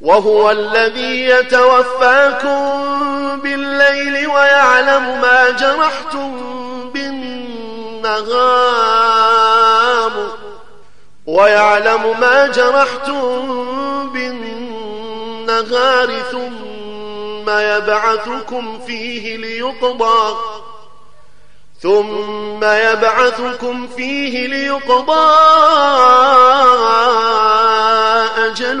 وهو الذي يتوفاكم بالليل ويعلم ما جرحتم بالنهار ويعلم ما جرحتم بالنهار ثم يبعثكم فيه ليقضى ثم يبعثكم فيه ليقضى أجل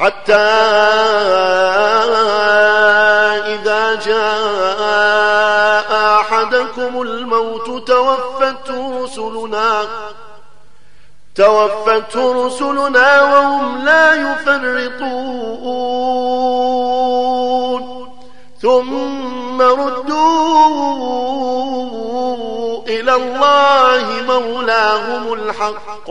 حتى إذا جاء أحدكم الموت توفته رسلنا توفته رسلنا وهم لا يفرطون. ثم ردوا إلى الله مولاهم الحق.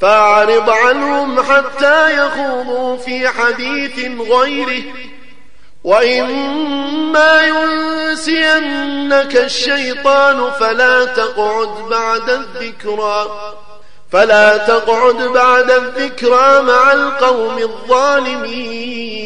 فأعرض عنهم حتى يخوضوا في حديث غيره. وإما ينسينك الشيطان فلا تقعد بعد الذكرى. فلا تقعد بعد الذكرى مع القوم الظالمين.